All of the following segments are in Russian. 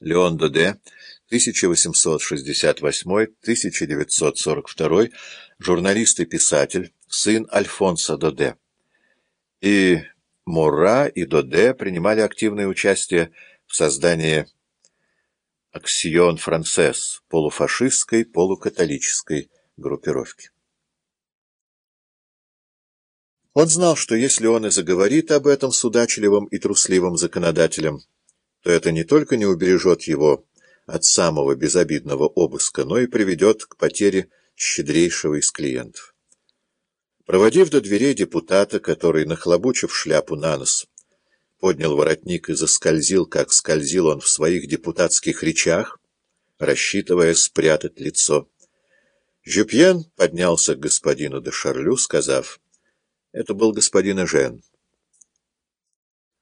Леон Доде, 1868-1942, журналист и писатель, сын Альфонса Доде. И Мура и Доде принимали активное участие в создании «Аксион Францесс» полуфашистской, полукатолической группировки. Он знал, что если он и заговорит об этом с удачливым и трусливым законодателем, то это не только не убережет его от самого безобидного обыска, но и приведет к потере щедрейшего из клиентов. Проводив до дверей депутата, который, нахлобучив шляпу на нос, поднял воротник и заскользил, как скользил он в своих депутатских речах, рассчитывая спрятать лицо, Жюпьен поднялся к господину де Шарлю, сказав, «Это был господин Эжен».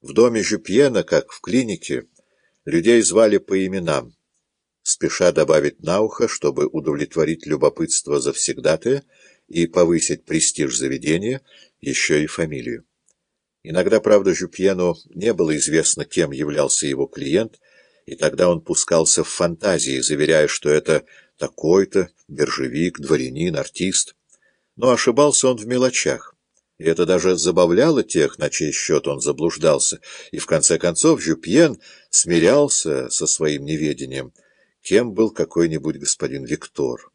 В доме Жюпьена, как в клинике, людей звали по именам, спеша добавить на ухо, чтобы удовлетворить любопытство завсегдатая и повысить престиж заведения, еще и фамилию. Иногда, правда, Жюпьену не было известно, кем являлся его клиент, и тогда он пускался в фантазии, заверяя, что это такой-то, биржевик, дворянин, артист. Но ошибался он в мелочах. И это даже забавляло тех, на чей счет он заблуждался, и в конце концов Жюпьен смирялся со своим неведением, кем был какой-нибудь господин Виктор.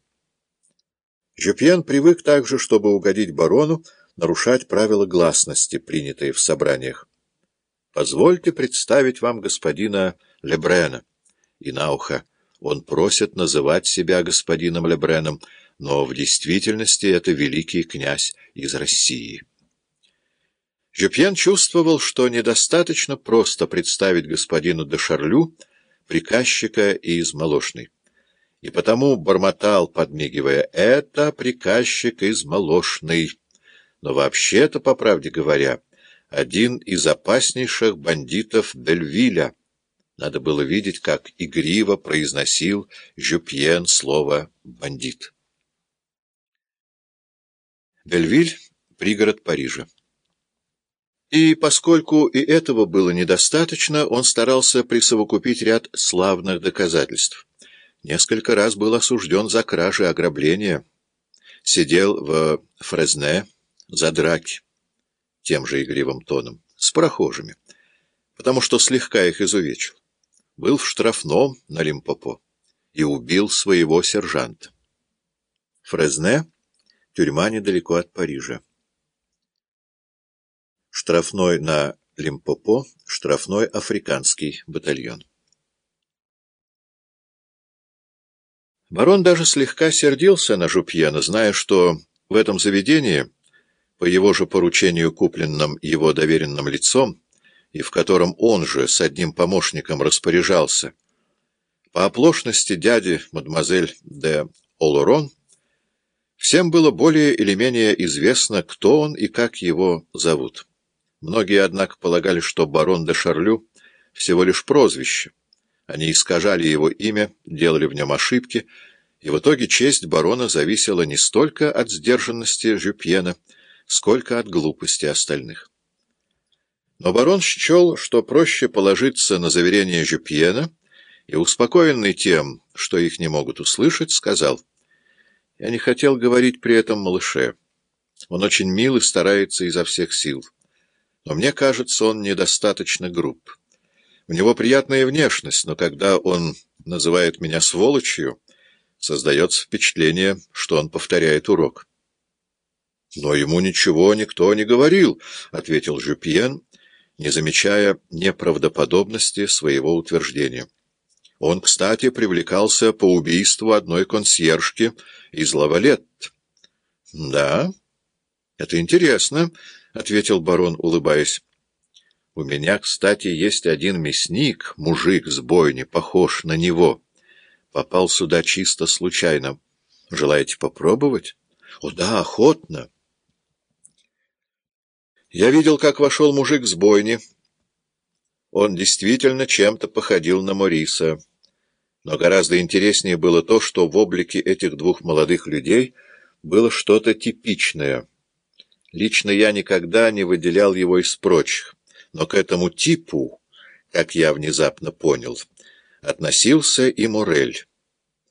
Жюпьен привык также, чтобы угодить барону, нарушать правила гласности, принятые в собраниях. «Позвольте представить вам господина Лебрена». И на ухо он просит называть себя господином Лебреном, но в действительности это великий князь из России. Жюпьен чувствовал, что недостаточно просто представить господину де Шарлю приказчика из Молошной. И потому бормотал, подмигивая, «Это приказчик из Молошной». Но вообще-то, по правде говоря, один из опаснейших бандитов Бельвиля. Надо было видеть, как игриво произносил Жюпьен слово «бандит». Бельвиль — пригород Парижа. И поскольку и этого было недостаточно, он старался присовокупить ряд славных доказательств. Несколько раз был осужден за кражи и ограбления. Сидел в Фрезне за драки, тем же игривым тоном, с прохожими, потому что слегка их изувечил. Был в штрафном на Лимпопо и убил своего сержанта. Фрезне — тюрьма недалеко от Парижа штрафной на Лимпопо, штрафной африканский батальон. Барон даже слегка сердился на Жупьена, зная, что в этом заведении, по его же поручению, купленном его доверенным лицом, и в котором он же с одним помощником распоряжался, по оплошности дяди мадемуазель де Олорон, всем было более или менее известно, кто он и как его зовут. Многие, однако, полагали, что барон де Шарлю всего лишь прозвище. Они искажали его имя, делали в нем ошибки, и в итоге честь барона зависела не столько от сдержанности Жюпьена, сколько от глупости остальных. Но барон счел, что проще положиться на заверение Жюпьена, и, успокоенный тем, что их не могут услышать, сказал, «Я не хотел говорить при этом малыше. Он очень мил и старается изо всех сил» но мне кажется, он недостаточно груб. У него приятная внешность, но когда он называет меня сволочью, создается впечатление, что он повторяет урок. «Но ему ничего никто не говорил», — ответил Жюпьен, не замечая неправдоподобности своего утверждения. Он, кстати, привлекался по убийству одной консьержки из Лавалет. «Да, это интересно», — ответил барон, улыбаясь. — У меня, кстати, есть один мясник, мужик с бойни, похож на него. Попал сюда чисто случайно. Желаете попробовать? — О, да, охотно. Я видел, как вошел мужик с бойни. Он действительно чем-то походил на Мориса. Но гораздо интереснее было то, что в облике этих двух молодых людей было что-то типичное — Лично я никогда не выделял его из прочих, но к этому типу, как я внезапно понял, относился и Морель.